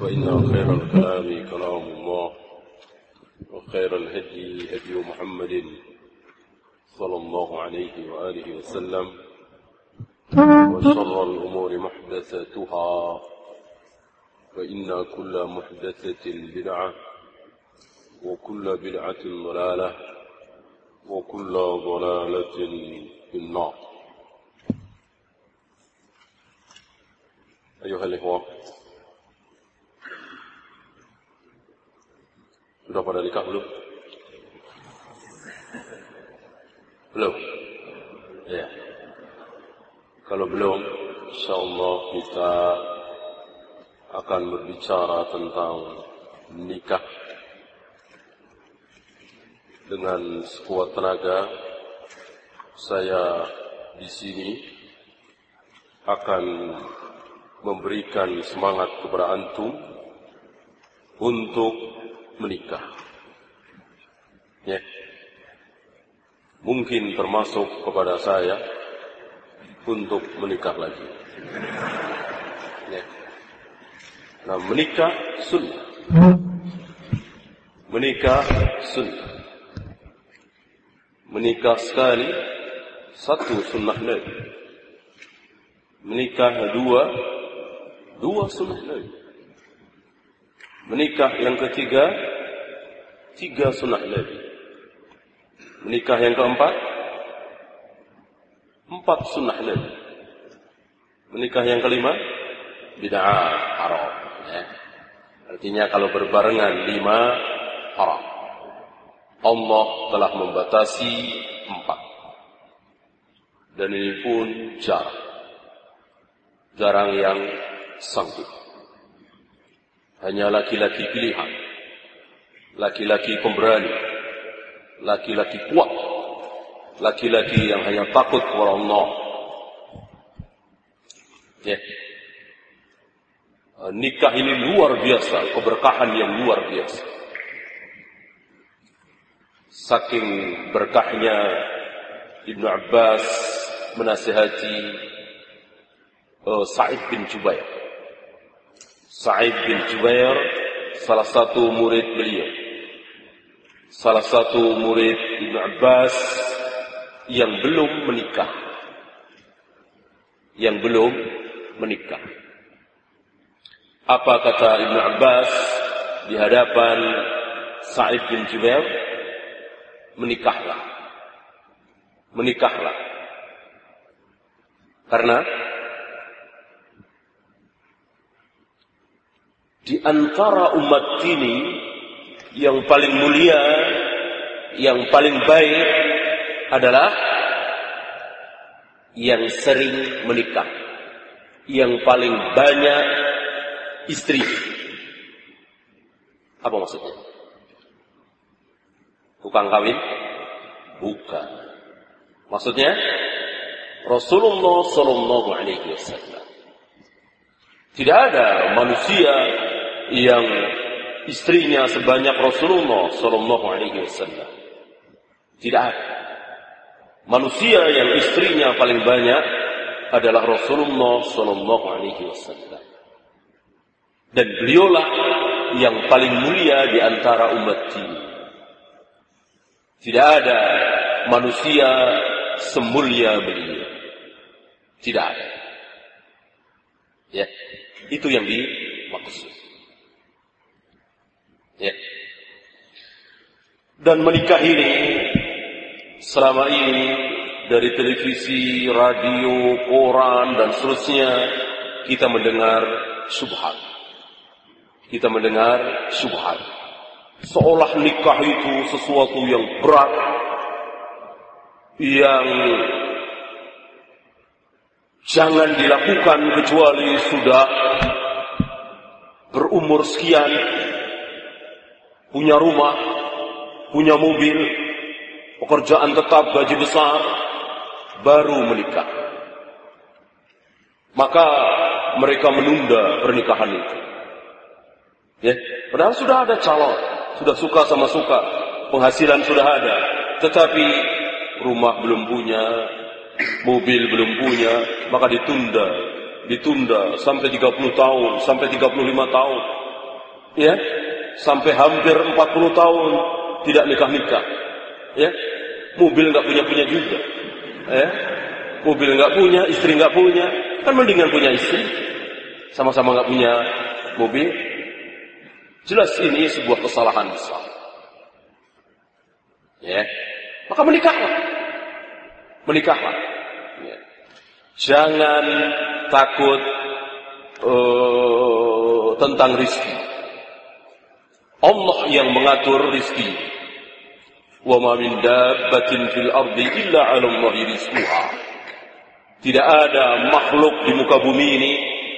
فإن خير الكلام كلام الله وخير الهدي هدي محمد صلى الله عليه وآله وسلم وشر الأمور محدثاتها فإن كل محدثة بدعة وكل بدعة ضلالة وكل ضلالة في النار. أيها الإخوة Sudah pada nikah belum? Belum? Ya. Kalau belum, insya Allah kita akan berbicara tentang nikah dengan sekuat tenaga. Saya di sini akan memberikan semangat kepada antum untuk menikah. Ya. Mungkin termasuk kepada saya untuk menikah lagi. Ya. Nah, menikah sunnah. Menikah sunnah. Menikah sekali, satu sunnah Nabi. Menikah dua, dua sunnah Nabi. Menikah yang ketiga, tiga sunnah Nabi. Menikah yang keempat, empat sunnah Nabi. Menikah yang kelima, bid'ah haram. Ya. Artinya kalau berbarengan lima, haram. Allah telah membatasi empat. Dan ini pun jarang. Jarang yang sanggup hanya laki-laki pilihan, laki-laki pemberani, laki-laki kuat, laki-laki yang hanya takut kepada Allah. Ya. Nikah ini luar biasa, keberkahan yang luar biasa. Saking berkahnya Ibnu Abbas menasihati uh, Sa'id bin Jubair Sa'id bin Jubair salah satu murid beliau. Salah satu murid Ibn Abbas yang belum menikah. Yang belum menikah. Apa kata Ibn Abbas di hadapan Sa'id bin Jubair? Menikahlah. Menikahlah. Karena di antara umat ini yang paling mulia, yang paling baik adalah yang sering menikah, yang paling banyak istri. Apa maksudnya? Tukang kawin? Bukan. Maksudnya Rasulullah Sallallahu Alaihi Wasallam. Tidak ada manusia yang istrinya sebanyak Rasulullah Sallallahu Alaihi Wasallam. Tidak ada. Manusia yang istrinya paling banyak adalah Rasulullah Sallallahu Alaihi Wasallam. Dan beliaulah yang paling mulia di antara umat ini. Tidak ada manusia semulia beliau. Tidak ada. Ya, itu yang dimaksud. Ya. Dan menikah ini selama ini dari televisi, radio, koran dan seterusnya kita mendengar subhat. Kita mendengar subhat. Seolah nikah itu sesuatu yang berat yang jangan dilakukan kecuali sudah berumur sekian, punya rumah, punya mobil, pekerjaan tetap, gaji besar, baru menikah. Maka mereka menunda pernikahan itu. Ya, padahal sudah ada calon, sudah suka sama suka, penghasilan sudah ada, tetapi rumah belum punya, mobil belum punya, maka ditunda, ditunda sampai 30 tahun, sampai 35 tahun. Ya, sampai hampir 40 tahun tidak nikah-nikah. Ya, mobil nggak punya-punya juga. Ya, mobil nggak punya, istri nggak punya, kan mendingan punya istri, sama-sama nggak punya mobil. Jelas ini sebuah kesalahan besar. Ya, maka menikahlah, menikahlah. Ya. Jangan takut uh, tentang rizki. Allah yang mengatur rizki. Wa ma min dabbatin fil ardi illa 'ala Allahi rizquha. Tidak ada makhluk di muka bumi ini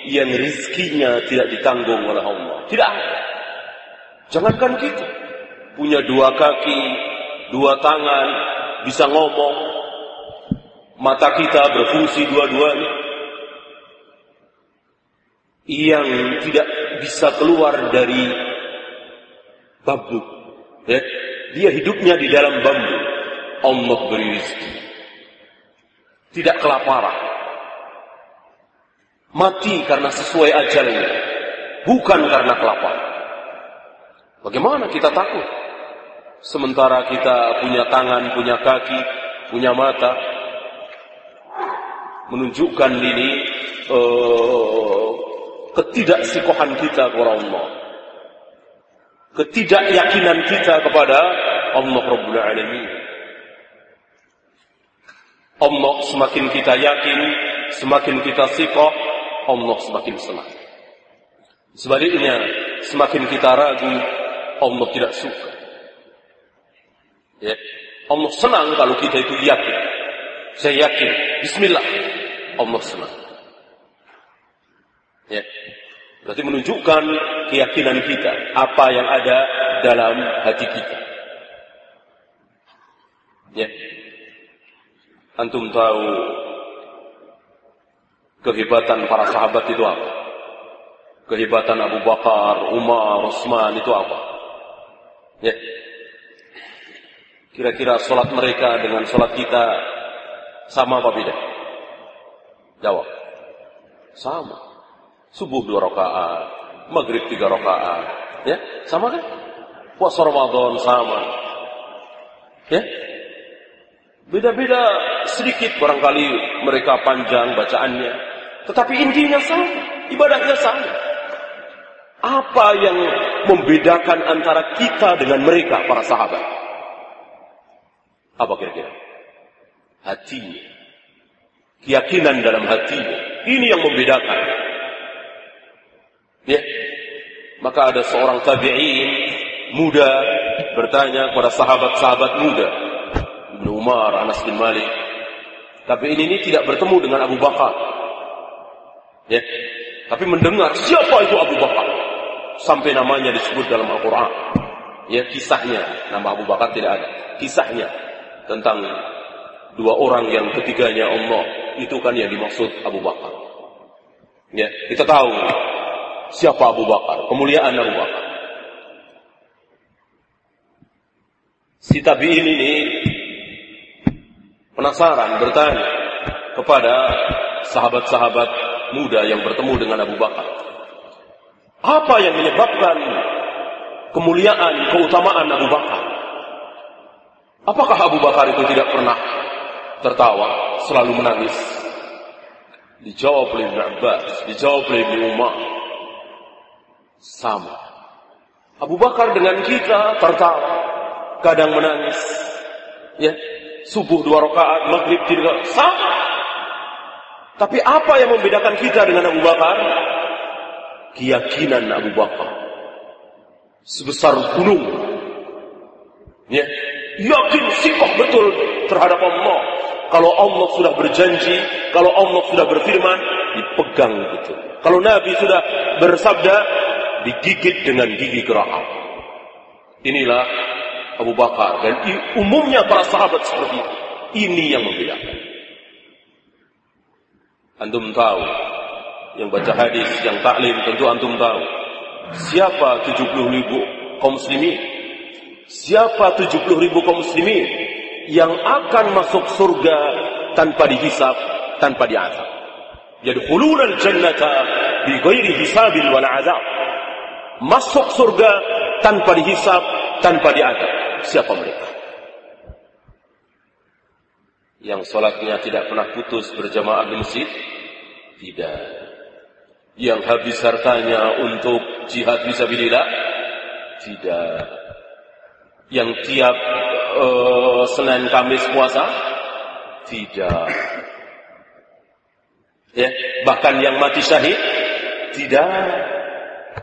yang rizkinya tidak ditanggung oleh Allah. Tidak ada. Jangankan kita. Punya dua kaki, dua tangan, bisa ngomong. Mata kita berfungsi dua-duanya. Yang tidak bisa keluar dari bambu. Ya. Dia hidupnya di dalam bambu. Allah beri rezeki. Tidak kelaparan. Mati karena sesuai ajalnya. Bukan karena kelaparan. Bagaimana kita takut? Sementara kita punya tangan, punya kaki, punya mata. Menunjukkan ini uh, ketidaksikohan kita kepada Allah ketidakyakinan kita kepada Allah Rabbul Alamin. Allah semakin kita yakin, semakin kita sikoh, Allah semakin senang. Sebaliknya, semakin kita ragu, Allah tidak suka. Ya. Allah senang kalau kita itu yakin. Saya yakin, Bismillah, Allah senang. Ya. Berarti menunjukkan keyakinan kita, apa yang ada dalam hati kita. Ya. Antum tahu kehebatan para sahabat itu apa? Kehebatan Abu Bakar, Umar, Utsman itu apa? Ya. Kira-kira sholat mereka dengan sholat kita sama apa beda? Jawab. Sama. Subuh dua rakaat, maghrib tiga rakaat, ya sama kan? Puasa Ramadan sama, ya beda-beda sedikit barangkali mereka panjang bacaannya, tetapi intinya sama, ibadahnya sama. Apa yang membedakan antara kita dengan mereka para sahabat? Apa kira-kira? Hatinya. Keyakinan dalam hatinya. Ini yang membedakan. Ya. Maka ada seorang tabi'in muda bertanya kepada sahabat-sahabat muda. Ibnu Umar, Anas bin Malik. Tapi ini, ini tidak bertemu dengan Abu Bakar. Ya. Tapi mendengar siapa itu Abu Bakar. Sampai namanya disebut dalam Al-Quran. Ya kisahnya. Nama Abu Bakar tidak ada. Kisahnya tentang dua orang yang ketiganya Allah. Itu kan yang dimaksud Abu Bakar. Ya, kita tahu siapa Abu Bakar, kemuliaan Abu Bakar. Si tabi'in ini penasaran bertanya kepada sahabat-sahabat muda yang bertemu dengan Abu Bakar. Apa yang menyebabkan kemuliaan, keutamaan Abu Bakar? Apakah Abu Bakar itu tidak pernah tertawa, selalu menangis? Dijawab oleh Ibn Abbas, dijawab oleh Ibn Umar sama. Abu Bakar dengan kita tertawa, kadang menangis. Ya, subuh dua rakaat, maghrib tiga sama. Tapi apa yang membedakan kita dengan Abu Bakar? Keyakinan Abu Bakar sebesar gunung. Ya, yakin sikoh betul terhadap Allah. Kalau Allah sudah berjanji, kalau Allah sudah berfirman, dipegang betul. Kalau Nabi sudah bersabda, digigit dengan gigi geraham. Inilah Abu Bakar dan umumnya para sahabat seperti itu. Ini yang membedakan. Antum tahu yang baca hadis, yang taklim tentu antum tahu. Siapa 70 ribu kaum muslimin? Siapa 70 ribu kaum muslimin yang akan masuk surga tanpa dihisap, tanpa diazab? Yadkhuluna al-jannata bi ghairi hisabin wal azab. Masuk surga tanpa dihisap, tanpa diazab. Siapa mereka? Yang sholatnya tidak pernah putus berjamaah di masjid? Tidak. Yang habis hartanya untuk jihad bisa-bisa Tidak. Yang tiap uh, Senin Kamis puasa? Tidak. Ya, bahkan yang mati syahid? Tidak.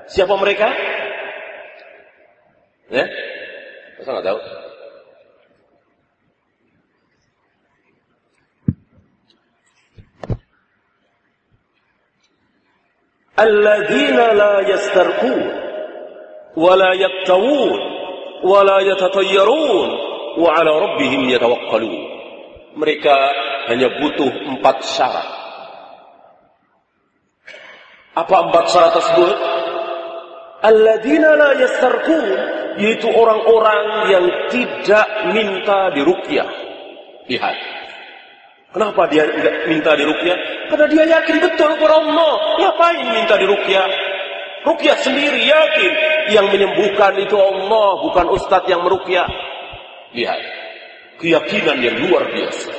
Siapa mereka? Ya? Masa nggak tahu? Alladzina la yastarqun wa la yaktawun wa la yatatayyarun wa. Mereka hanya butuh empat syarat. Apa empat syarat tersebut? Alladzina la yastarqun yaitu orang-orang yang tidak minta diruqyah. Lihat. Kenapa dia tidak minta diruqyah? Karena dia yakin betul kepada Allah. Ngapain minta diruqyah? Ruqyah sendiri yakin yang menyembuhkan itu Allah, bukan ustadz yang meruqyah. Lihat. Keyakinan yang luar biasa.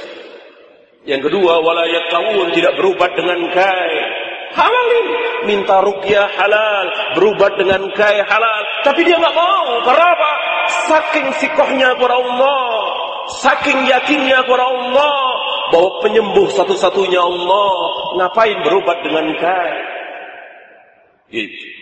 Yang kedua, walayat tahun tidak berubat dengan kain. Halalin. Minta rukyah halal. Berubat dengan kaya halal. Tapi dia nggak mau. Karena apa? Saking sikohnya kepada Allah. Saking yakinnya kepada Allah. Bahwa penyembuh satu-satunya Allah. Ngapain berubat dengan kaya? Itu.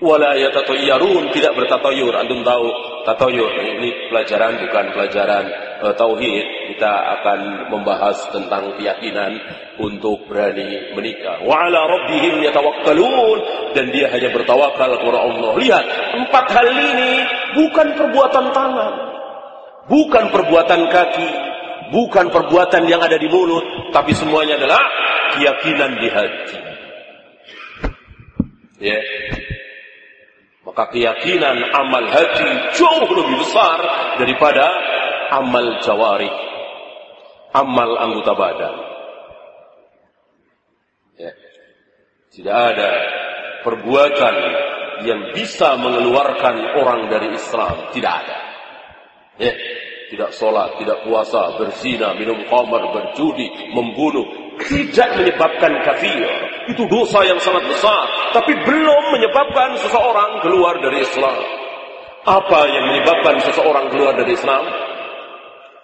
Wala yatatayyarun tidak bertatayur. Antum tahu tatayur ini pelajaran bukan pelajaran uh, tauhid. Kita akan membahas tentang keyakinan untuk berani menikah. Wa ala rabbihim yatawakkalun dan dia hanya bertawakal kepada Allah. Lihat, empat hal ini bukan perbuatan tangan, bukan perbuatan kaki, bukan perbuatan yang ada di mulut, tapi semuanya adalah keyakinan di hati. Ya. Maka keyakinan amal hati jauh lebih besar daripada amal jawari, amal anggota badan. Ya. Tidak ada perbuatan yang bisa mengeluarkan orang dari Islam. Tidak ada. Ya. Tidak sholat, tidak puasa, berzina, minum khamar, berjudi, membunuh. Tidak menyebabkan kafir. Itu dosa yang sangat besar. Tapi belum menyebabkan seseorang keluar dari Islam. Apa yang menyebabkan seseorang keluar dari Islam?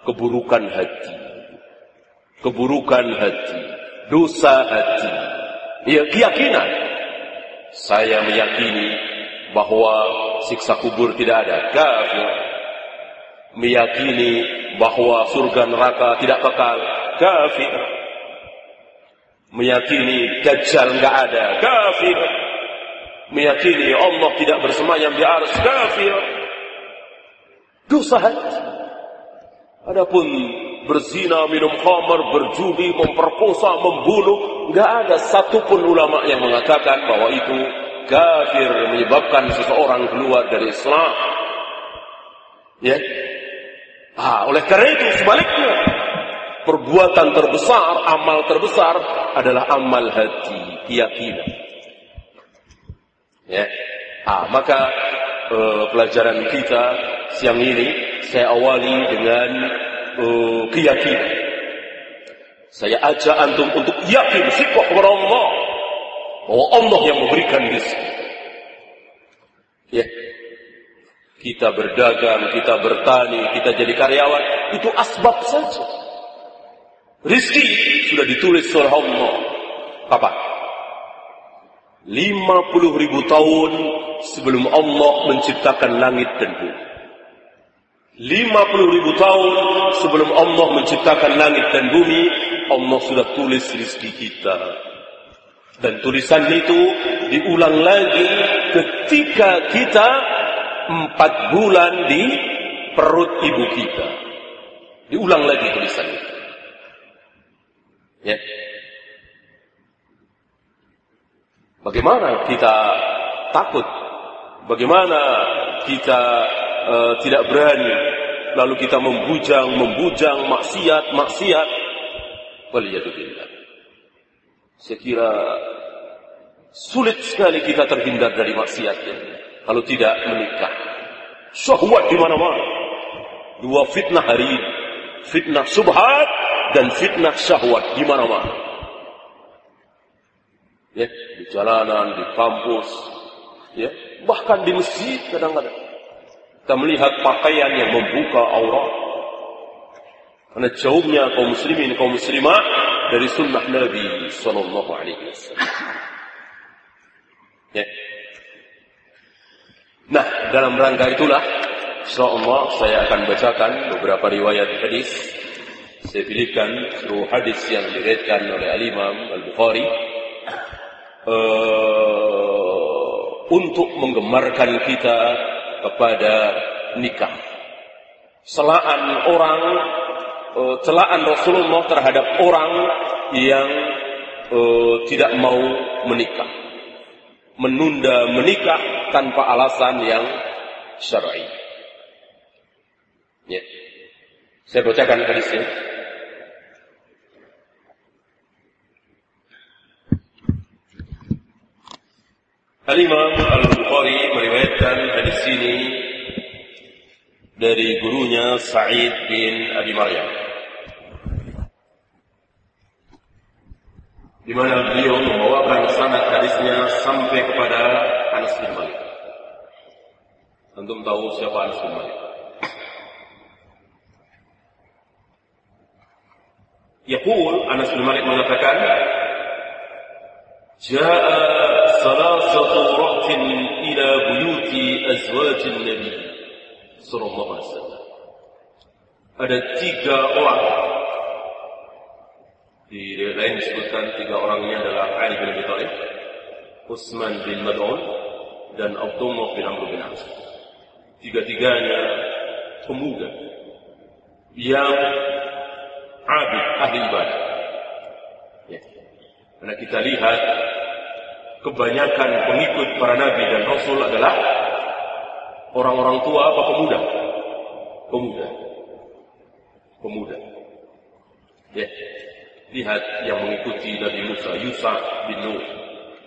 Keburukan hati. Keburukan hati. Dosa hati. Ya, keyakinan. Saya meyakini bahwa siksa kubur tidak ada. Kafir. Meyakini bahwa surga neraka tidak kekal. Kafir meyakini Dajjal nggak ada, kafir. Meyakini Allah tidak bersemayam di ars, kafir. Dosa hati. Adapun berzina, minum khamar, berjudi, memperkosa, membunuh, nggak ada satupun ulama yang mengatakan bahwa itu kafir menyebabkan seseorang keluar dari Islam. Ya. Ah, oleh karena itu sebaliknya perbuatan terbesar, amal terbesar adalah amal hati, keyakinan. Ya. Ah, maka uh, pelajaran kita siang ini saya awali dengan uh, keyakinan. Saya ajak antum untuk yakin sikoh kepada Allah bahwa Allah yang memberikan rezeki. Ya. Kita berdagang, kita bertani, kita jadi karyawan, itu asbab saja. Rizki sudah ditulis oleh Allah. Kapan? 50 ribu tahun sebelum Allah menciptakan langit dan bumi. 50 ribu tahun sebelum Allah menciptakan langit dan bumi, Allah sudah tulis rizki kita. Dan tulisan itu diulang lagi ketika kita empat bulan di perut ibu kita. Diulang lagi tulisannya. Ya. Bagaimana kita takut? Bagaimana kita uh, tidak berani? Lalu kita membujang, membujang, maksiat, maksiat. Waliyadzubillah. Saya kira sulit sekali kita terhindar dari maksiat kalau tidak menikah. Syahwat di mana-mana. Dua fitnah hari. Fitnah subhat dan fitnah syahwat di mana-mana. Ya, di jalanan, di kampus, ya, bahkan di masjid kadang-kadang. Kita melihat pakaian yang membuka aurat. Karena jauhnya kaum muslimin, kaum muslimah dari sunnah Nabi Sallallahu Alaihi Wasallam. Ya. Nah, dalam rangka itulah, insyaallah saya akan bacakan beberapa riwayat hadis. Saya pilihkan seluruh hadis yang diriwayatkan oleh Al Imam Al Bukhari uh, untuk menggemarkan kita kepada nikah. Celaan orang, uh, celaan Rasulullah terhadap orang yang uh, tidak mau menikah, menunda menikah tanpa alasan yang syar'i. Ya. Saya bacakan hadisnya. Al-Imam Al-Bukhari meriwayatkan hadis ini dari gurunya Sa'id bin Abi Maryam. Di mana beliau membawakan sanad hadisnya sampai kepada Anas bin Malik. Antum tahu siapa Anas bin Malik? Yaqul Anas bin Malik mengatakan, "Ja'a ثلاثة رهط إلى بيوت أزواج النبي صلى الله عليه وسلم ada tiga orang di lain disebutkan tiga orang ini adalah Ali bin Abi Thalib, Utsman bin Mad'un dan Abdullah bin Amr bin As. Tiga-tiganya pemuda yang abid ahli ibadah. Ya. Karena kita lihat kebanyakan pengikut para nabi dan rasul adalah orang-orang tua apa pemuda? Pemuda. Pemuda. Ya. Lihat yang mengikuti Nabi Musa, Yusa bin Nuh,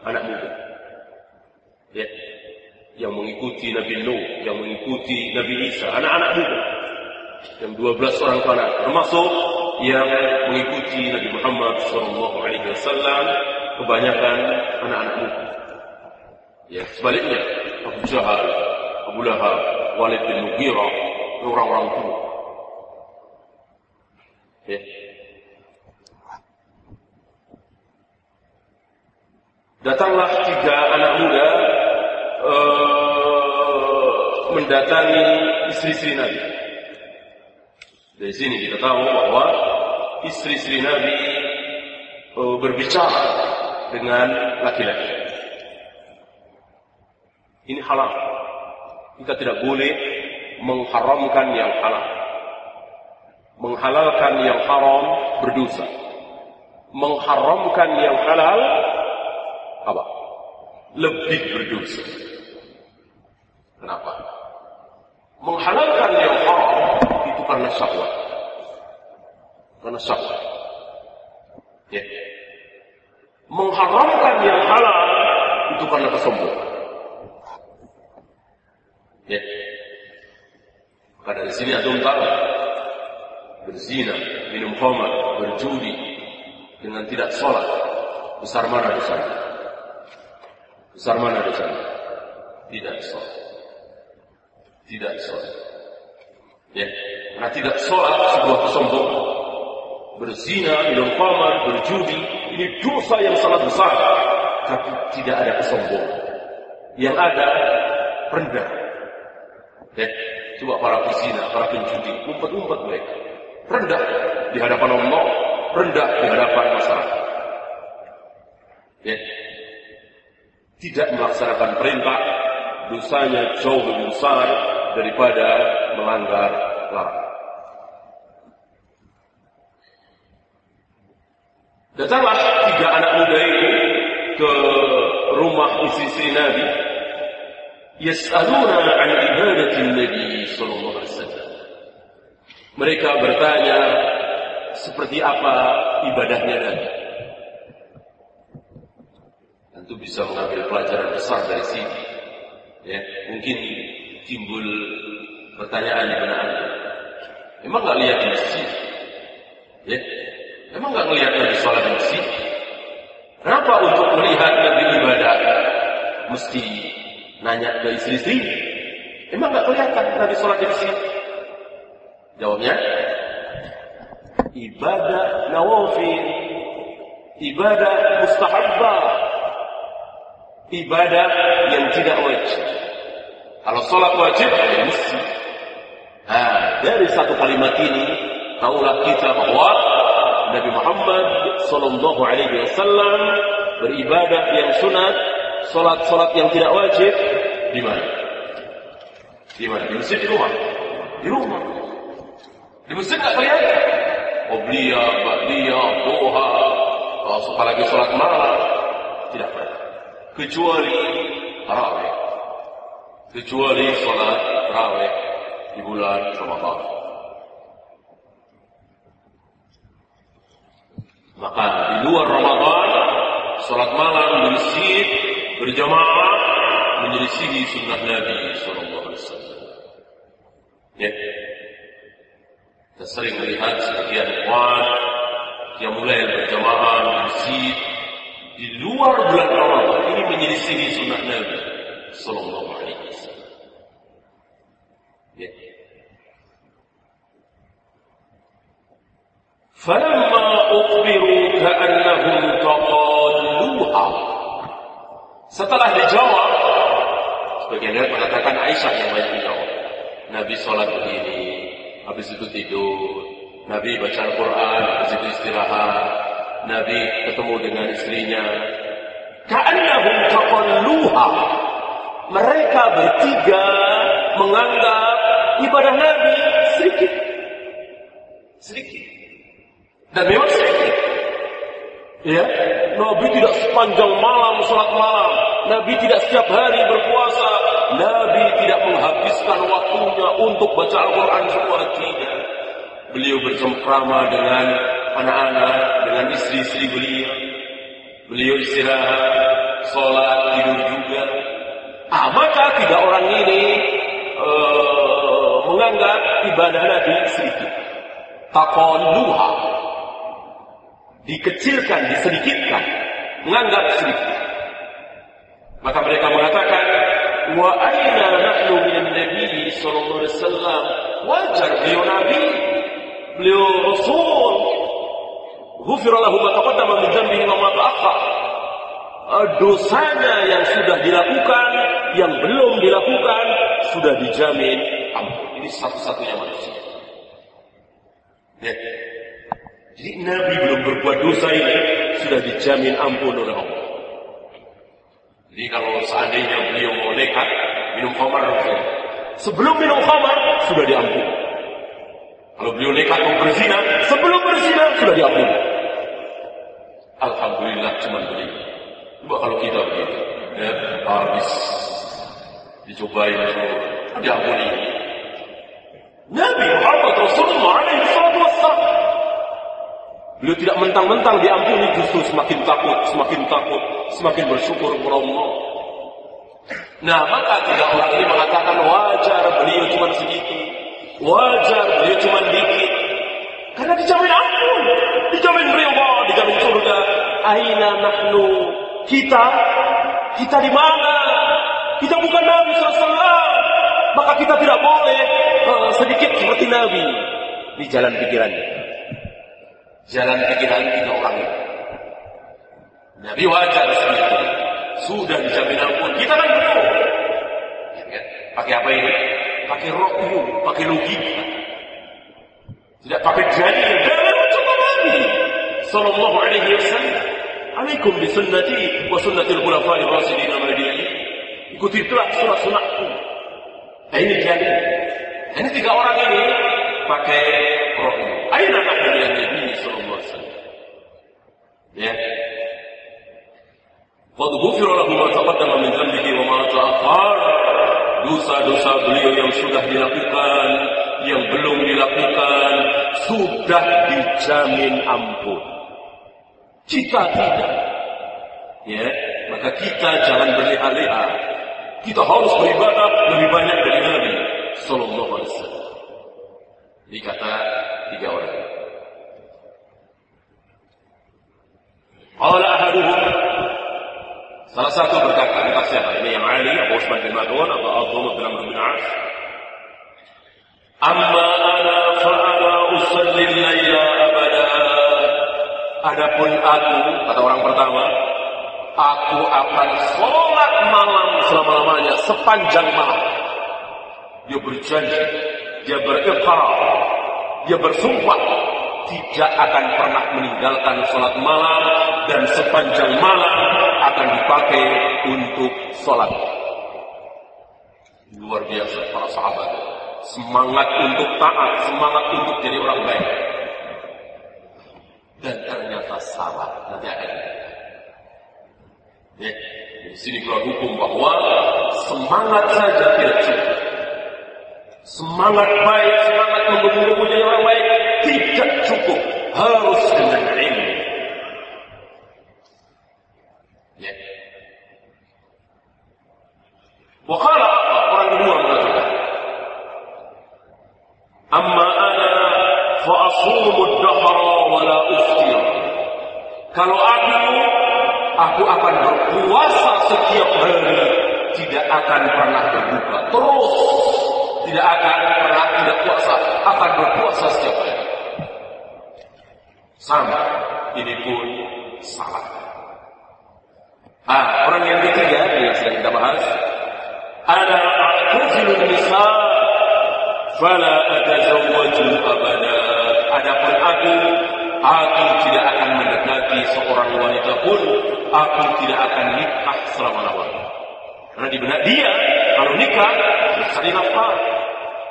anak muda. Ya. Yang mengikuti Nabi Nuh, yang mengikuti Nabi Isa, anak-anak muda. Yang 12 orang anak, termasuk yang mengikuti Nabi Muhammad sallallahu alaihi wasallam kebanyakan anak-anak muda. Ya, sebaliknya Abu Jahal, Abu Lahab, Walid bin Mughirah, orang-orang tua. Ya. Datanglah tiga anak muda uh, mendatangi istri-istri Nabi. Dari sini kita tahu bahwa istri-istri Nabi uh, berbicara dengan laki-laki. Ini halal. Kita tidak boleh mengharamkan yang halal. Menghalalkan yang haram berdosa. Mengharamkan yang halal apa? Lebih berdosa. Kenapa? Menghalalkan yang haram itu karena syahwat. Karena syahwat. Ya. Mengharamkan yang halal itu karena kesombongan. Ya. Maka dari sini ada tahu berzina, minum khamar, berjudi dengan tidak sholat besar mana dosanya? Besar mana dosanya? Tidak sholat. Tidak sholat. Ya, karena tidak sholat sebuah kesombongan. Berzina, minum khamar, berjudi, ini dosa yang sangat besar. Tapi tidak ada kesombongan. Yang ada rendah. Ya, coba para pezina, para penjudi, umpet-umpet mereka. Rendah di hadapan Allah, rendah di hadapan masyarakat. Ya. Tidak melaksanakan perintah, dosanya jauh lebih besar daripada melanggar larangan. Yas'aluna an ibadatin Nabi sallallahu alaihi wasallam. Mereka bertanya seperti apa ibadahnya Nabi. Tentu bisa mengambil pelajaran besar dari sini. Ya, mungkin timbul pertanyaan di benak Anda. Emang nggak lihat di masjid? Ya, emang nggak melihat Nabi sholat di masjid? Kenapa untuk melihat Nabi ibadah mesti nanya ke istri-istri? Emang nggak kelihatan Nabi sholat di masjid? Jawabnya, ibadah nawafil, ibadah mustahabbah, ibadah yang tidak wajib. Kalau sholat wajib, ya mesti. Nah, dari satu kalimat ini, tahulah kita bahwa Nabi Muhammad Sallallahu Alaihi Wasallam beribadah yang sunat, sholat-sholat yang tidak wajib, di mana? Di mana? Di masjid di rumah. Di rumah. Di masjid nggak kelihatan. Obliya, Ba'liya, Doha, apalagi sholat malam. Tidak pernah. Kecuali tarawih. Kecuali sholat tarawih di bulan Ramadan. Maka di luar Ramadan, sholat malam di masjid berjamaah menyelisihi sunnah Nabi Sallallahu Alaihi Wasallam. Ya, kita sering melihat sebagian ikhwan yang mulai berjamaah di masjid di luar bulan Ramadan ini menyelisihi sunnah Nabi Sallallahu Alaihi Wasallam. Ya. فلما أخبروا كأنهم تقالوها setelah dijawab sebagian dari mengatakan Aisyah yang banyak menjawab Nabi sholat begini habis itu tidur. Nabi baca Al-Quran habis itu istirahat. Nabi ketemu dengan istrinya. Ka'annahum taqalluha. Mereka bertiga menganggap ibadah Nabi sedikit. Sedikit. Dan memang sedikit. Ya, Nabi tidak sepanjang malam sholat malam. Nabi tidak setiap hari berpuasa. Nabi tidak menghabiskan waktunya untuk baca Al-Quran semua tidak. Beliau bercengkrama dengan anak-anak, dengan istri-istri beliau. Beliau istirahat, sholat, tidur juga. Ah, maka tiga orang ini uh, menganggap ibadah Nabi sedikit. Taqalluha dikecilkan, disedikitkan, menganggap sedikit. Maka mereka mengatakan, wa aina nahnu min nabi sallallahu alaihi wasallam. Wajar beliau nabi, beliau rasul. Ghufir lahu ma taqaddama min dhanbihi wa ma ta'akhkhar. Dosanya yang sudah dilakukan, yang belum dilakukan, sudah dijamin ampun. Ini satu-satunya manusia. Lihat, jadi Nabi belum berbuat dosa ini sudah dijamin ampun oleh Allah. Jadi kalau seandainya beliau mau nekat minum khamar, sebelum minum khamar sudah diampuni. Kalau beliau nekat mau berzina, sebelum berzina sudah diampuni. Alhamdulillah cuma beliau. Coba kalau kita begitu, ya, habis dicobain diampuni. Nabi Muhammad Rasulullah alaihi wassalam Beliau tidak mentang-mentang diampuni justru semakin takut, semakin takut, semakin bersyukur kepada Allah. Nah, maka tiga orang ini mengatakan wajar beliau cuma segitu. Wajar beliau cuma dikit. Karena dijamin ampun, dijamin ridha, dijamin surga. Aina nahnu? Kita, kita di mana? Kita bukan Nabi SAW. Maka kita tidak boleh uh, sedikit seperti Nabi. Di jalan pikirannya jalan pikiran tiga orang ini. Nabi wajar seperti Sudah dijamin ampun. Kita kan belum. Ya, pakai apa ini? Pakai rokyu, pakai logika. Tidak pakai jadi dalam mencoba Nabi. Sallallahu alaihi wasallam. Alaikum bi sunnati wa sunnati al-khulafai rasidin al Ikutilah sunnah-sunnahku. Nah ini jadi. Nah, ini tiga orang ini pakai roh. Aina nahnu ya Nabi sallallahu alaihi wasallam. Ya. Qad ghufira lahu ma taqaddama min dhanbihi wa ma ta'akhkhar. Dosa-dosa beliau yang sudah dilakukan, yang belum dilakukan, sudah dijamin ampun. Kita tidak. Ya, maka kita jangan berleha-leha. Kita harus beribadah lebih banyak dari Nabi Sallallahu Alaihi Wasallam. Ini kata tiga orang. Allah ahaduhum Salah satu berkata, entah siapa ini yang Ali, Abu Usman bin Madun, atau Abdullah bin Amr bin As. Amma ana fa'ala usalli layla abada. Adapun aku, kata orang pertama, aku akan sholat malam selama-lamanya, sepanjang malam. Dia berjanji, dia berikrar, dia bersumpah, tidak akan pernah meninggalkan sholat malam dan sepanjang malam akan dipakai untuk sholat. Luar biasa para sahabat. Semangat untuk taat, semangat untuk jadi orang baik. Dan ternyata salah. Nanti akan Ya, di sini keluar hukum bahwa semangat saja tidak cukup. Semangat baik, semangat menggebu-gebu jadi orang baik tidak cukup. Harus dengan ilmu. Ya. Wakala orang kedua mengatakan, Amma ana fa asumu dahra wa la uftir. Kalau aku aku akan berpuasa setiap hari, tidak akan pernah berbuka. Terus tidak akan pernah tidak puasa, akan berpuasa setiap hari. Sama, ini pun salah. Ah, orang yang ketiga yang sedang kita bahas ada a'tazilun nisa fala atazawwaju abada. Adapun aku aku tidak akan mendekati seorang wanita pun aku tidak akan nikah selama-lamanya. Karena di benak dia kalau nikah harus cari nafkah,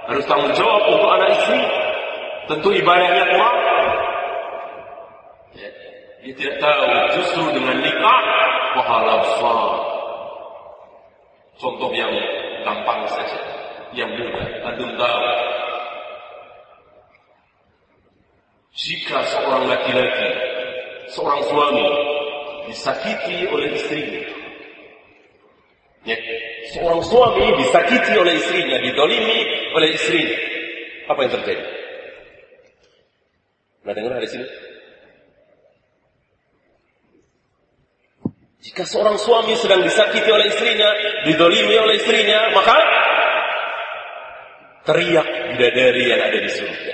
harus tanggung jawab untuk anak istri. Tentu ibadahnya kurang. Ya, dia tidak tahu justru dengan nikah pahala besar. Contoh yang gampang saja, yang mudah. Antum tahu jika seorang laki-laki, seorang suami disakiti oleh istrinya, ya, seorang suami disakiti oleh istrinya, didolimi oleh istrinya, apa yang terjadi? Nah dengar hari sini? Jika seorang suami sedang disakiti oleh istrinya, didolimi oleh istrinya, maka teriak bidadari yang ada di surga.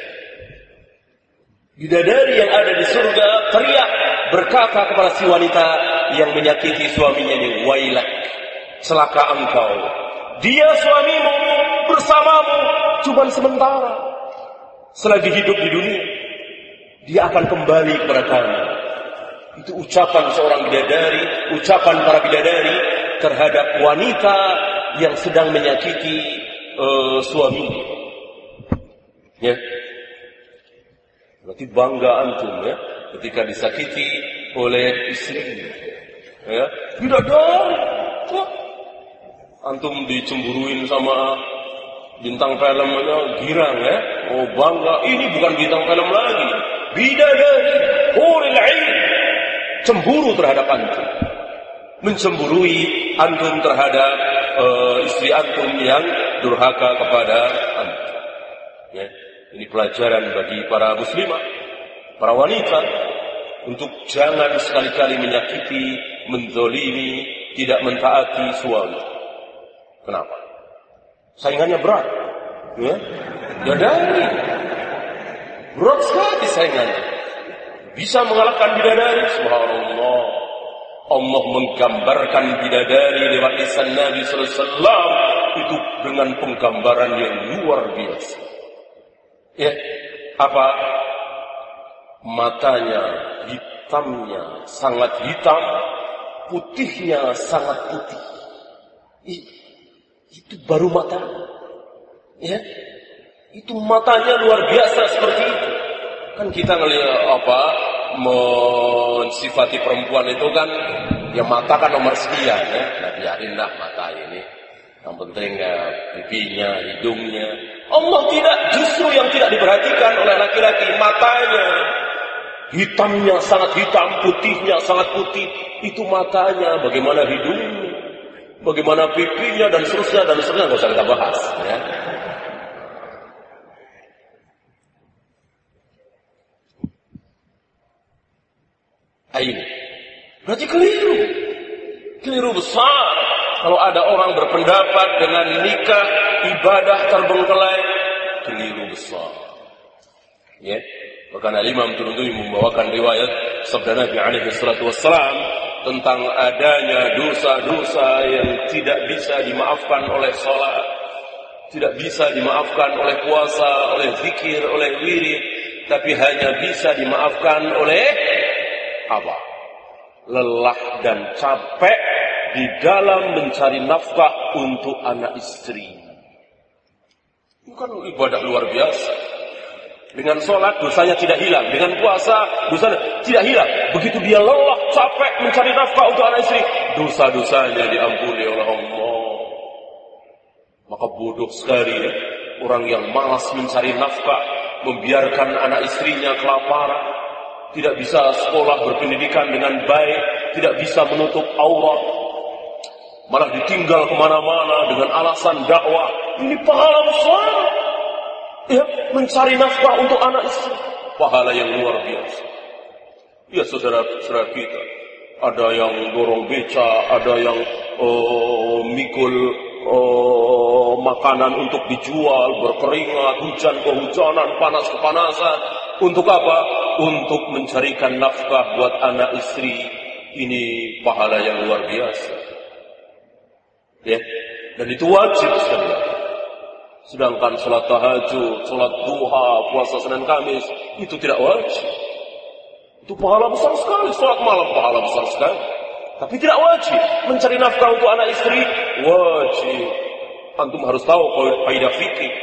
Bidadari yang ada di surga teriak berkata kepada si wanita yang menyakiti suaminya ini, wailak, celaka engkau. Dia suamimu bersamamu cuma sementara. Selagi hidup di dunia, dia akan kembali kepada kamu. Itu ucapan seorang bidadari, ucapan para bidadari terhadap wanita yang sedang menyakiti uh, suaminya. Ya. Berarti bangga antum ya ketika disakiti oleh istrinya. Ya, bidadari. Antum dicemburuin sama bintang filmnya girang ya. Oh bangga, ini bukan bintang film lagi. Bidadari, huril ain cemburu terhadap antum. Mencemburui antum terhadap uh, istri antum yang durhaka kepada antum. Ya. Ini pelajaran bagi para muslimah, para wanita, untuk jangan sekali-kali menyakiti, mendolimi, tidak mentaati suami. Kenapa? Saingannya berat. Ya, ya dari. Berat sekali saingannya bisa mengalahkan bidadari. Subhanallah. Allah menggambarkan bidadari lewat lisan Nabi Wasallam itu dengan penggambaran yang luar biasa. Ya, apa matanya hitamnya sangat hitam, putihnya sangat putih. Itu baru mata. Ya. Itu matanya luar biasa seperti itu. Kan kita ngelihat apa mensifati perempuan itu kan ya mata kan nomor sekian ya. Nah biarinlah mata ini. Yang penting ya pipinya, hidungnya. Allah tidak justru yang tidak diperhatikan oleh laki-laki matanya. Hitamnya sangat hitam, putihnya sangat putih. Itu matanya, bagaimana hidungnya, bagaimana pipinya dan seterusnya dan seterusnya nggak usah kita bahas. Ya. Ini berarti keliru, keliru besar. Kalau ada orang berpendapat dengan nikah ibadah terbengkelai, keliru besar. Ya. Bahkan Imam Turuntuhi membawakan riwayat sabda Nabi alaihi wassalam tentang adanya dosa-dosa yang tidak bisa dimaafkan oleh sholat, tidak bisa dimaafkan oleh puasa, oleh zikir, oleh wirid, tapi hanya bisa dimaafkan oleh apa? Lelah dan capek di dalam mencari nafkah untuk anak istri. Bukan ibadah luar biasa. Dengan sholat dosanya tidak hilang. Dengan puasa dosanya tidak hilang. Begitu dia lelah, capek mencari nafkah untuk anak istri. Dosa-dosanya diampuni oleh Allah. Maka bodoh sekali ya. Orang yang malas mencari nafkah. Membiarkan anak istrinya kelaparan. Tidak bisa sekolah berpendidikan dengan baik. Tidak bisa menutup aurat. Malah ditinggal ke mana-mana dengan alasan dakwah. Ini pahala besar ya, mencari nafkah untuk anak istri. Pahala yang luar biasa. Ya saudara-saudara kita, ada yang dorong beca, ada yang oh, mikul oh, makanan untuk dijual, berkeringat, hujan kehujanan, panas kepanasan. Untuk apa? Untuk mencarikan nafkah buat anak istri. Ini pahala yang luar biasa. Ya, dan itu wajib sekali. Sedangkan sholat tahajud, sholat duha, puasa Senin Kamis, itu tidak wajib. Itu pahala besar sekali, sholat malam pahala besar sekali. Tapi tidak wajib. Mencari nafkah untuk anak istri, wajib. Antum harus tahu kaidah fikih.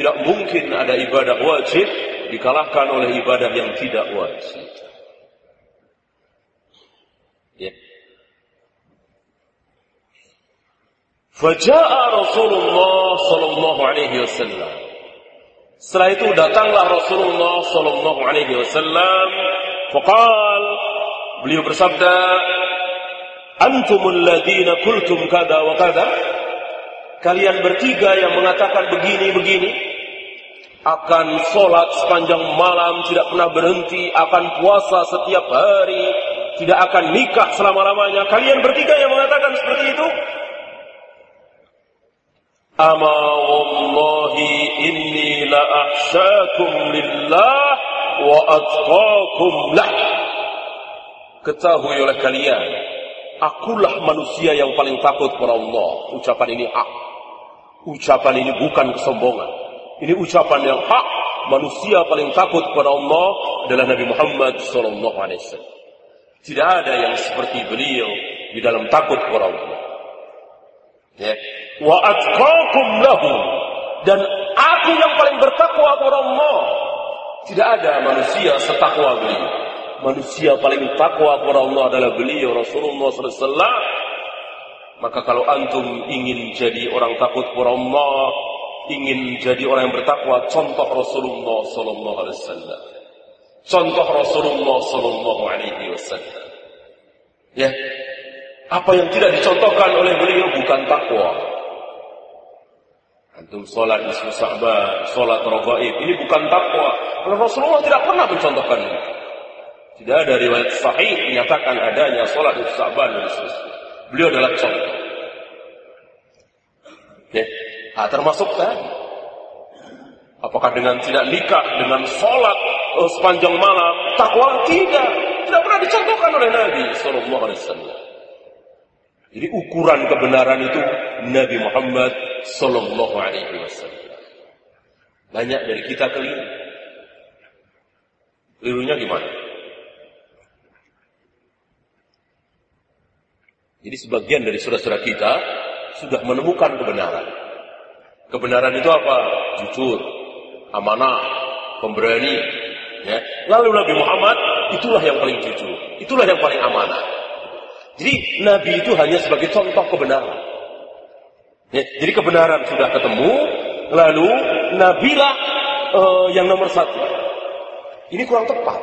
Tidak mungkin ada ibadah wajib dikalahkan oleh ibadah yang tidak wajib. Ya. Faja'a Rasulullah sallallahu alaihi wasallam. Setelah itu datanglah Rasulullah sallallahu alaihi wasallam. Faqal beliau bersabda, "Antumul ladina kultum kada wa kada." Kalian bertiga yang mengatakan begini-begini akan sholat sepanjang malam tidak pernah berhenti, akan puasa setiap hari, tidak akan nikah selama-lamanya. Kalian bertiga yang mengatakan seperti itu, Ama wallahi inni la ahsyakum lillah wa atqakum lah. Ketahui oleh kalian, akulah manusia yang paling takut kepada Allah. Ucapan ini hak. Ucapan ini bukan kesombongan. Ini ucapan yang hak. Manusia paling takut kepada Allah adalah Nabi Muhammad sallallahu alaihi wasallam. Tidak ada yang seperti beliau di dalam takut kepada Allah. Ya wa atqakum lahu dan aku yang paling bertakwa kepada Allah. Tidak ada manusia setakwa beliau. Manusia paling takwa kepada Allah adalah beliau Rasulullah SAW. Maka kalau antum ingin jadi orang takut kepada Allah, ingin jadi orang yang bertakwa, contoh Rasulullah Sallallahu Alaihi Wasallam. Contoh Rasulullah Sallallahu Alaihi Wasallam. Ya, apa yang tidak dicontohkan oleh beliau bukan takwa, Antum sholat di Sa'ban, sholat rogaib. Ini bukan takwa. Rasulullah tidak pernah mencontohkan ini. Tidak ada riwayat sahih menyatakan adanya sholat di Sa'ban dan. Beliau adalah contoh. Ya. Nah, termasuk tadi. Apakah dengan tidak nikah, dengan sholat oh, sepanjang malam, takwa tidak. Tidak pernah dicontohkan oleh Nabi Sallallahu Alaihi Wasallam. Jadi ukuran kebenaran itu Nabi Muhammad Sallallahu Alaihi Wasallam. Banyak dari kita keliru. Kelirunya gimana? Jadi sebagian dari saudara-saudara kita sudah menemukan kebenaran. Kebenaran itu apa? Jujur, amanah, pemberani. Ya. Lalu Nabi Muhammad itulah yang paling jujur, itulah yang paling amanah. Jadi Nabi itu hanya sebagai contoh kebenaran. Ya. Jadi kebenaran sudah ketemu, lalu Nabilah uh, yang nomor satu. Ini kurang tepat.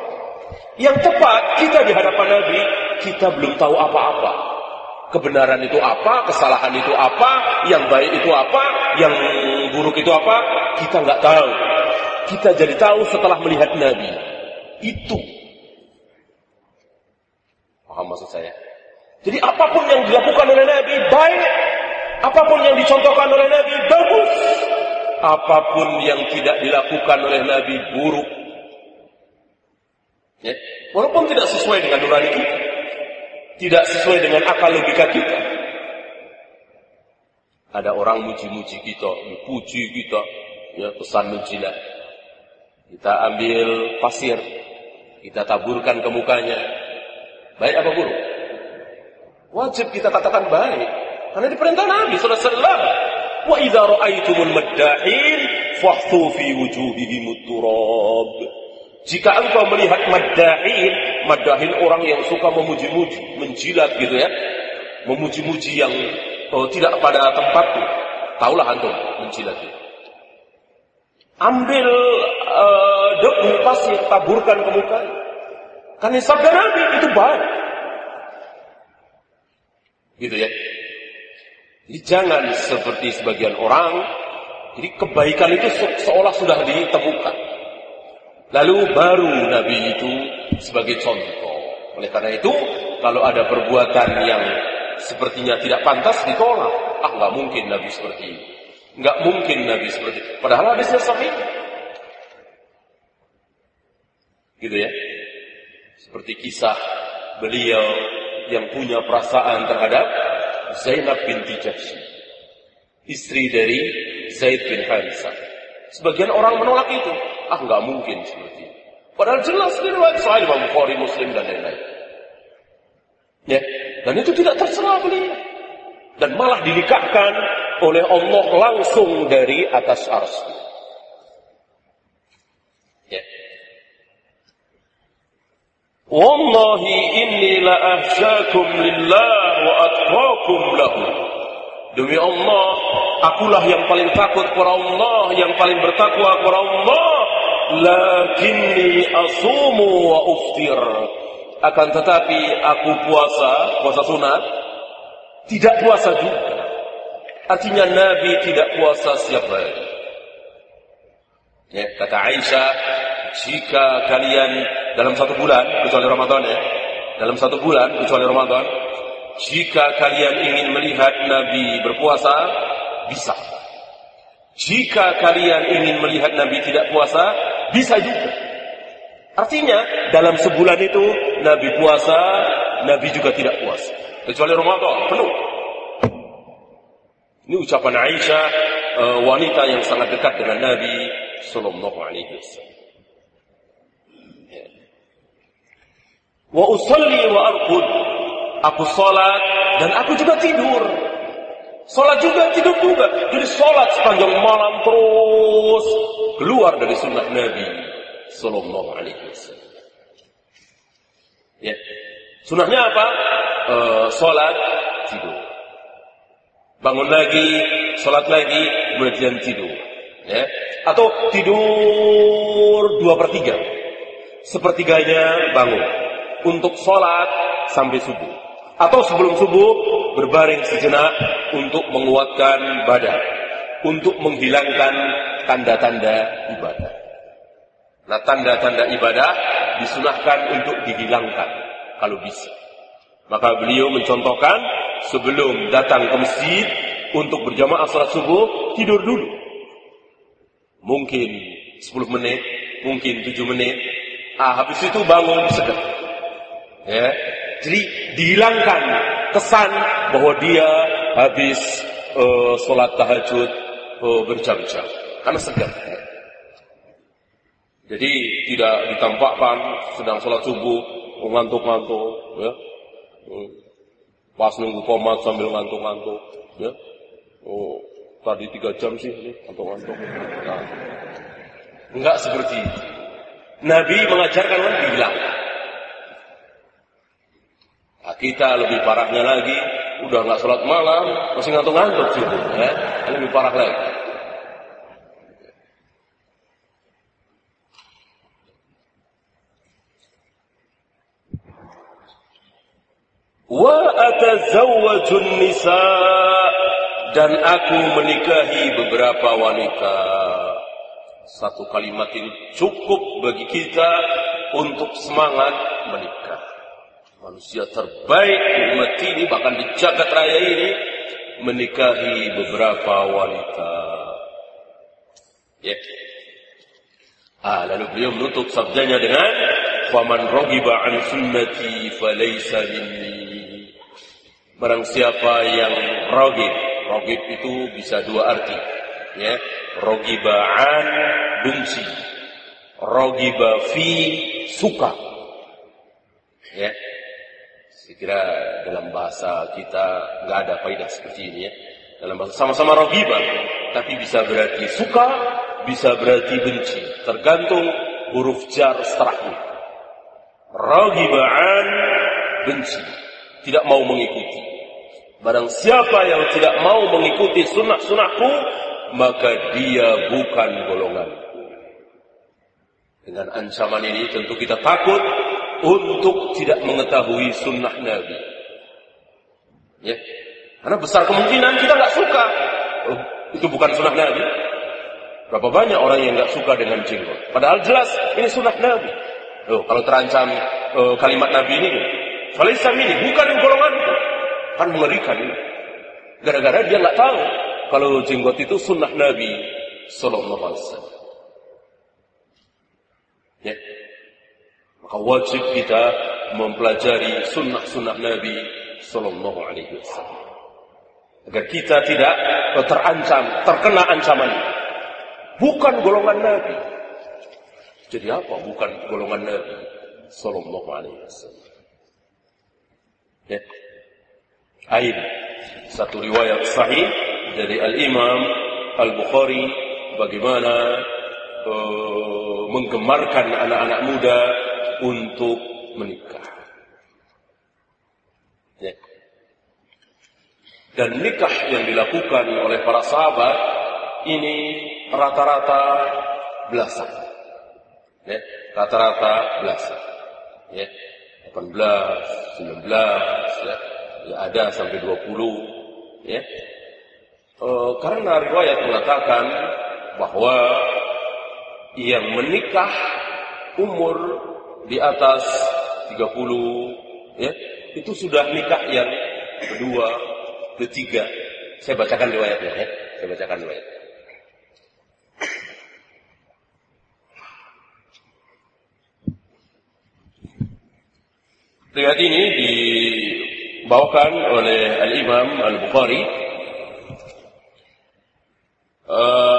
Yang tepat kita di hadapan Nabi kita belum tahu apa-apa kebenaran itu apa, kesalahan itu apa, yang baik itu apa, yang buruk itu apa, kita nggak tahu. Kita jadi tahu setelah melihat Nabi. Itu. Paham maksud saya? Jadi apa pun yang dilakukan oleh Nabi baik, apa pun yang dicontohkan oleh Nabi bagus, apa pun yang tidak dilakukan oleh Nabi buruk. Ya. Walaupun tidak sesuai dengan nurani kita tidak sesuai dengan akal logika kita. Ada orang muji-muji kita, dipuji kita, ya pesan menjilat. Kita ambil pasir, kita taburkan ke mukanya. Baik apa buruk? Wajib kita katakan baik. Karena diperintah Nabi sallallahu alaihi wasallam. Wa idza ra'aitumul maddahin fahthu fi wujuhihim turab. Jika engkau melihat maddahin, maddahin orang yang suka memuji-muji, menjilat gitu ya, memuji-muji yang oh, tidak pada tempatnya, taulah antum menjilat itu. Ambil uh, debu pasir, taburkan ke muka. Karena sabda Nabi itu baik. Gitu ya. Jadi jangan seperti sebagian orang, jadi kebaikan itu seolah sudah ditemukan. Lalu baru Nabi itu sebagai contoh. Oleh karena itu, kalau ada perbuatan yang sepertinya tidak pantas ditolak. Ah, nggak mungkin Nabi seperti ini. Nggak mungkin Nabi seperti itu. Padahal hadisnya sahih. Gitu ya. Seperti kisah beliau yang punya perasaan terhadap Zainab binti Jahsy. Istri dari Zaid bin Harithah. Sebagian orang menolak itu. Ah nggak mungkin seperti itu. Padahal jelas di riwayat Sahih Imam Bukhari, Muslim dan lain-lain. Ya, dan itu tidak terserah beliau. Dan malah dinikahkan oleh Allah langsung dari atas ars. Ya. Wallahi inni la ahsyakum lillah wa atqakum lahu. Demi Allah, akulah yang paling takut kepada Allah, yang paling bertakwa kepada Allah. Lakinni asumu wa uftir. Akan tetapi aku puasa puasa sunat tidak puasa juga. Artinya Nabi tidak puasa setiap hari ya, kata Aisyah jika kalian dalam satu bulan kecuali Ramadan ya dalam satu bulan kecuali Ramadan jika kalian ingin melihat Nabi berpuasa bisa jika kalian ingin melihat Nabi tidak puasa bisa juga. Artinya dalam sebulan itu Nabi puasa, Nabi juga tidak puasa. Kecuali Ramadan penuh. Ini ucapan Aisyah eh, wanita yang sangat dekat dengan Nabi Sallallahu Alaihi Wasallam. Wa usalli wa arqud. Aku salat dan aku juga tidur. Salat juga tidur juga. Jadi salat sepanjang malam terus keluar dari sunnah Nabi Sallallahu Alaihi Wasallam. Ya, sunnahnya apa? E, salat tidur. Bangun lagi, salat lagi, kemudian tidur. Ya, atau tidur dua per tiga. Sepertiganya bangun untuk salat sampai subuh. Atau sebelum subuh berbaring sejenak untuk menguatkan badan, untuk menghilangkan tanda-tanda ibadah. Nah, tanda-tanda ibadah disunahkan untuk dihilangkan kalau bisa. Maka beliau mencontohkan sebelum datang ke masjid untuk berjamaah salat subuh, tidur dulu. Mungkin 10 menit, mungkin 7 menit. Ah, habis itu bangun segera. Ya. Jadi dihilangkan kesan bahwa dia habis uh, sholat tahajud uh, berjam-jam karena segar. Jadi tidak ditampakkan sedang sholat subuh ngantuk-ngantuk, ya. Pas nunggu komat sambil ngantuk-ngantuk, ya. Oh, tadi tiga jam sih ngantuk-ngantuk. Nah, enggak seperti itu. Nabi mengajarkan kan bilang. Nah, kita lebih parahnya lagi, udah nggak sholat malam, masih ngantuk-ngantuk sih, ya. Ini lebih parah lagi. Wa atazawwajun nisa dan aku menikahi beberapa wanita. Satu kalimat ini cukup bagi kita untuk semangat menikah. Manusia terbaik di umat ini bahkan di jagat raya ini menikahi beberapa wanita. Ya. Ah, lalu beliau menutup sabdanya dengan "Faman rogiba an sunnati falaysa minni." Barang siapa yang rogib, rogib itu bisa dua arti. Ya, rogibaan benci, rogiba fi suka. Ya, saya kira dalam bahasa kita nggak ada faidah seperti ini ya. Dalam bahasa sama-sama rogiba, tapi bisa berarti suka, bisa berarti benci, tergantung huruf jar setelahnya. Rogibaan benci, tidak mau mengikuti. Barang siapa yang tidak mau mengikuti sunnah-sunnahku, maka dia bukan golonganku. Dengan ancaman ini tentu kita takut untuk tidak mengetahui sunnah Nabi. Ya, karena besar kemungkinan kita nggak suka. Oh, itu bukan sunnah Nabi. Berapa banyak orang yang nggak suka dengan jenggot. Padahal jelas ini sunnah Nabi. Oh, kalau terancam uh, kalimat Nabi ini, Falaisa ini bukan golonganku. Kan mengerikan ini. Gara-gara dia nggak tahu kalau jenggot itu sunnah Nabi Sallallahu Alaihi Wasallam. Ya. Maka wajib kita mempelajari sunnah-sunnah Nabi Sallallahu Alaihi Wasallam. Agar kita tidak terancam, terkena ancaman. Bukan golongan Nabi. Jadi apa? Bukan golongan Nabi Sallallahu Alaihi Wasallam. Ya. Ain satu riwayat sahih dari Al Imam Al Bukhari bagaimana uh, menggemarkan anak-anak muda untuk menikah. Ya. Dan nikah yang dilakukan oleh para sahabat ini rata-rata belasan. Ya, rata-rata belasan. Ya, 18, 19, ya, ya ada sampai 20 ya e, karena riwayat mengatakan bahwa yang menikah umur di atas 30 ya. Itu sudah nikah yang kedua ketiga. Saya bacakan riwayatnya ya. Saya bacakan riwayat Riwayat ini di dibawakan oleh Al-Imam Al-Bukhari uh,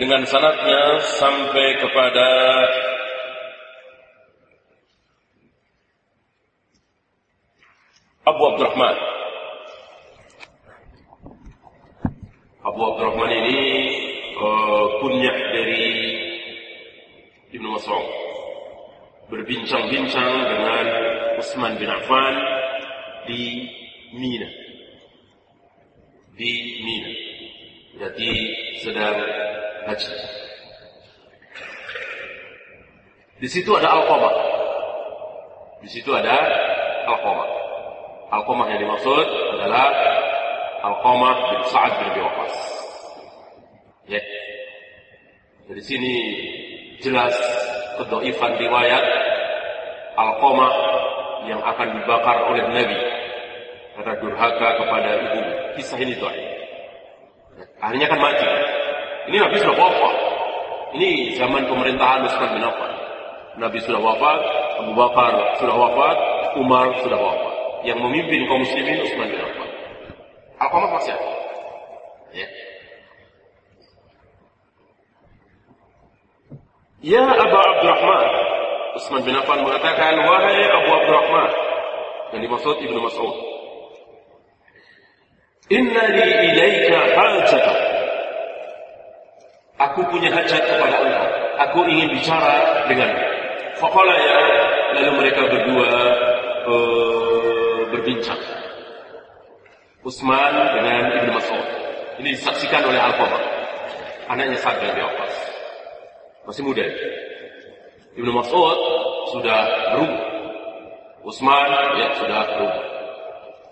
dengan sanatnya sampai kepada Abu Abdurrahman. Abu Abdurrahman ini uh, kunyah dari Ibnu Mas'ud berbincang-bincang dengan Utsman bin Affan di Mina. Di Mina. Berarti sedang haji. Di situ ada Al-Qamah. Di situ ada Al-Qamah. Al-Qamah yang dimaksud adalah Al-Qamah bin Sa'ad bin Abi Waqqas. Ya. Dari sini jelas kedoifan riwayat Al-Qamah yang akan dibakar oleh Nabi karena durhaka kepada ibu. Kisah ini tuh. Akhirnya kan mati. Ini Nabi sudah wafat. Ini zaman pemerintahan Utsman bin Affan. Nabi sudah wafat, Abu Bakar sudah wafat, Umar sudah wafat. Yang memimpin kaum muslimin Utsman bin Affan. Alqamah masih ada. Ya. Ya Abu Abdurrahman. Utsman bin Affan mengatakan, wahai Abu Abdurrahman. Yang dimaksud Ibnu Mas'ud. Inna li ilaika hajatah. Aku punya hajat kepada engkau. Aku ingin bicara dengan Fakola ya, lalu mereka berdua uh, berbincang. Utsman dengan Ibnu Mas'ud. Ini disaksikan oleh Al-Qamar. Anaknya Sa'd bin Abbas. Masih muda. Ibnu Mas'ud sudah berumur. Utsman ya sudah berumur.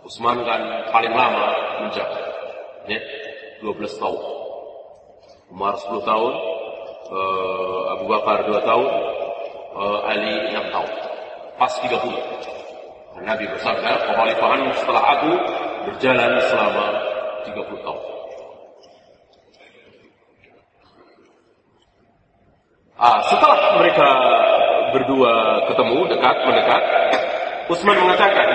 Utsman kan paling lama menjabat. Ya, 12 tahun. Umar 10 tahun, uh, Abu Bakar 2 tahun, uh, Ali 6 tahun. Pas 30. Nabi bersabda, kekhalifahan setelah aku berjalan selama 30 tahun. Ah, setelah mereka berdua ketemu dekat mendekat, Utsman mengatakan,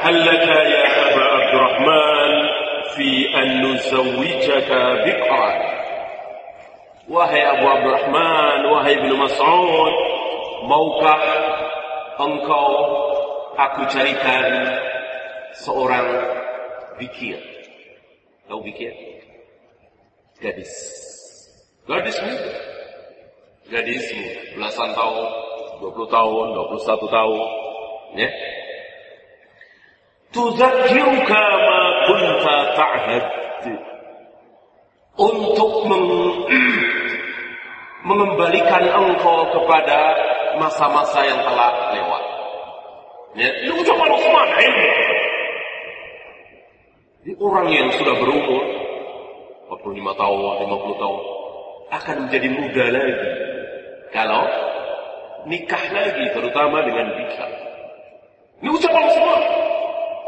"Halaka ya Aba Abdurrahman fi an nuzawwijaka bikran?" Wahai Abu Abdurrahman, wahai Ibnu Mas'ud, maukah engkau aku carikan seorang bikir? Tahu bikir? Gadis. Gadis muda. Gadis muda. Belasan tahun, 20 tahun, 21 tahun. Ya. Tudzakiruka ma kunta ta'had. Untuk meng mengembalikan engkau kepada masa-masa yang telah lewat. Ya, ini ucapan Utsman ini. Ini orang yang sudah berumur 45 tahun, 50 tahun akan menjadi muda lagi kalau nikah lagi terutama dengan bikar. Ini ucapan Utsman.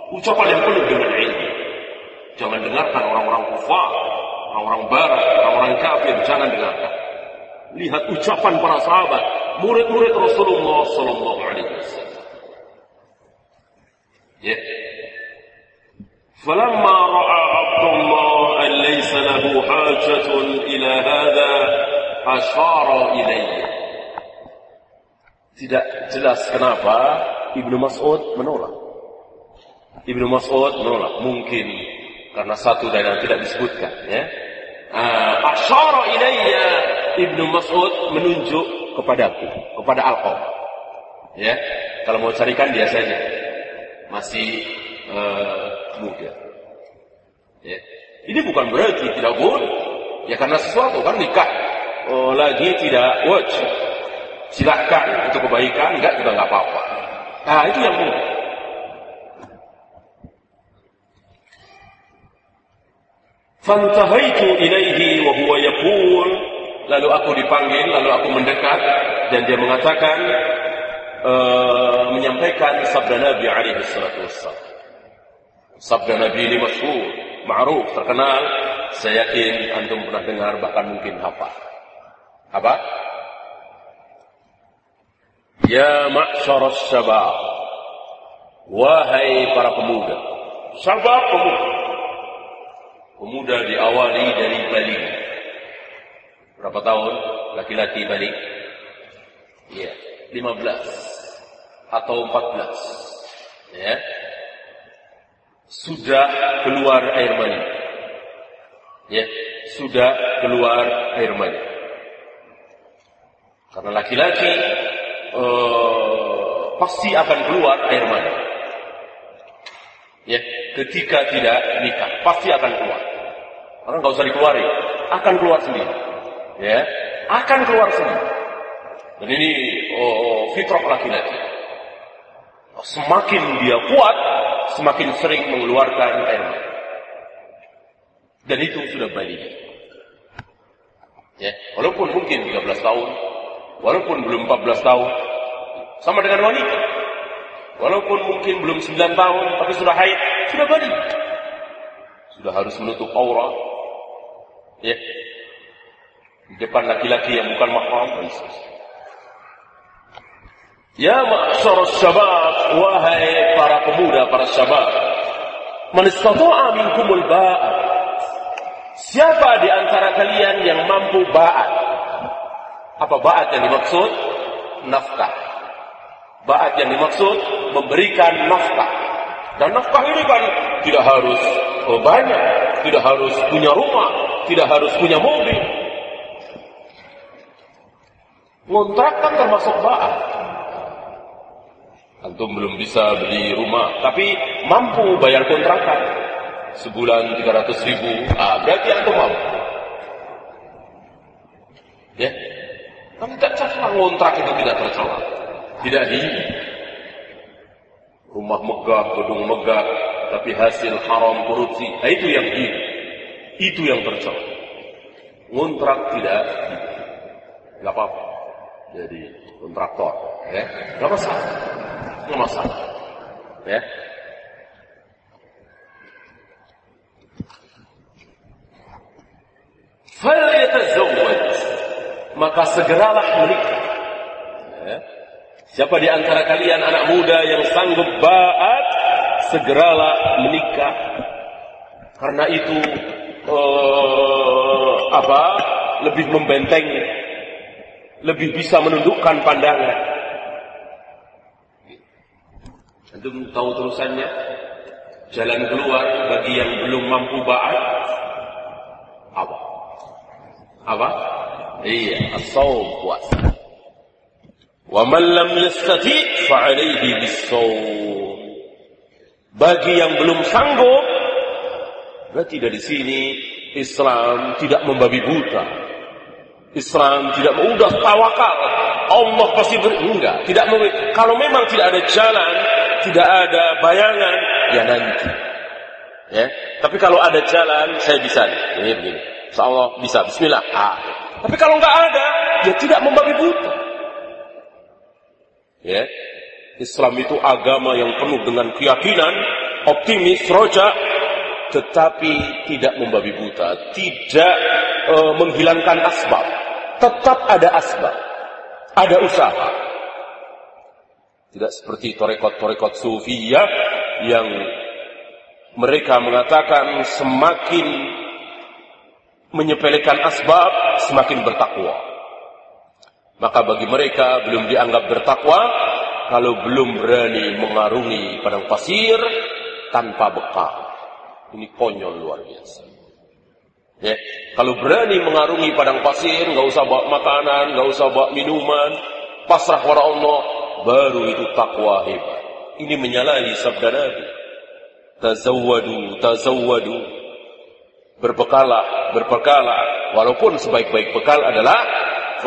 Ucapan yang penuh dengan ilmu. Jangan dengarkan orang-orang kufar, orang-orang barat, orang-orang kafir, jangan dengarkan. Lihat ucapan para sahabat, murid-murid Rasulullah sallallahu alaihi wasallam. Ya. فلما رأى عبد الله أن ليس له حاجة إلى هذا أشار إليه tidak jelas kenapa Ibnu Mas'ud menolak. Ibnu Mas'ud menolak. Mungkin karena satu dan yang tidak disebutkan. Ya. Uh, Asyara ilayya Ibnu Mas'ud menunjuk kepadaku, kepada Alqam. Ya, kalau mau carikan dia saja. Masih uh, muda. Ya. Ini bukan berarti tidak boleh. Ya karena sesuatu kan nikah oh, lagi tidak wajib. Silahkan untuk kebaikan, enggak juga enggak apa-apa. Nah itu yang mudah. Fantahaitu ilaihi wa huwa yaqul lalu aku dipanggil lalu aku mendekat dan dia mengatakan uh, menyampaikan sabda Nabi alaihi salatu wassalam. Sabda Nabi ini masyhur ma'ruf terkenal. Saya yakin antum pernah dengar bahkan mungkin hafal. Apa? Ya ma'syar syabab. Wahai para pemuda. Syabab pemuda. Pemuda diawali dari balik Berapa tahun? Laki-laki balik? Ya, 15 atau 14. Ya. Sudah keluar air mani. Ya, sudah keluar air mani. Karena laki-laki uh, pasti akan keluar air mani. Ya, ketika tidak nikah pasti akan keluar. Karena nggak usah dikeluarin, akan keluar sendiri. Ya, akan keluar sendiri. Dan ini oh, fitrah laki-laki. Semakin dia kuat, semakin sering mengeluarkan air mata. Dan itu sudah balik. Ya, walaupun mungkin 13 tahun, walaupun belum 14 tahun, sama dengan wanita. Walaupun mungkin belum 9 tahun, tapi sudah haid, sudah balik. Sudah harus menutup aurat. Ya, di depan laki-laki yang bukan mahram dan Ya ma'syar syabab, wahai para pemuda, para syabab. Man istata'a minkumul ba'at. Siapa di antara kalian yang mampu ba'at? Apa ba'at yang dimaksud? Nafkah. Ba'at yang dimaksud memberikan nafkah. Dan nafkah ini kan tidak harus banyak, tidak harus punya rumah, tidak harus punya mobil. Ngontrak kan termasuk ba'at. Antum belum bisa beli rumah, tapi mampu bayar kontrakan. Sebulan 300 ribu, ah, berarti antum mampu. Ya, tapi tak cakap ngontrak itu tidak tercela. Tidak di rumah megah, gedung megah, tapi hasil haram korupsi. Nah, itu yang ini. Itu yang tercela. Ngontrak tidak, nggak apa-apa. Jadi kontraktor, ya, nggak masalah, nggak masalah, ya. Falyatazawwaj maka segeralah menikah. Ya. Siapa di antara kalian anak muda yang sanggup baat, segeralah menikah. Karena itu uh, apa? Lebih membenteng, lebih bisa menundukkan pandangan. Antum tahu terusannya? Jalan keluar bagi yang belum mampu baat apa? Apa? Iya, as-sawm puasa. Wa man lam yastati' fa alayhi bis-sawm. Bagi yang belum sanggup, berarti dari sini Islam tidak membabi buta. Islam tidak mudah tawakal. Allah pasti ber enggak, tidak. Kalau memang tidak ada jalan, tidak ada bayangan, ya nanti. Ya, tapi kalau ada jalan, saya bisa nih. Ini begini. Insyaallah bisa. Bismillah. Ah, tapi kalau nggak ada, dia tidak membabi buta. Ya, Islam itu agama yang penuh dengan keyakinan, optimis, roja, tetapi tidak membabi buta, tidak e, menghilangkan asbab. Tetap ada asbab, ada usaha. Tidak seperti torekot-torekot sufiyah yang mereka mengatakan semakin menyepelekan asbab, semakin bertakwa. Maka bagi mereka belum dianggap bertakwa kalau belum berani mengarungi padang pasir tanpa bekal. Ini konyol luar biasa. Ya, kalau berani mengarungi padang pasir, nggak usah bawa makanan, nggak usah bawa minuman, pasrah kepada Allah, baru itu takwa hebat. Ini menyalahi sabda Nabi. Tazawwadu, tazawwadu. Berbekalah, berbekalah. Walaupun sebaik-baik bekal adalah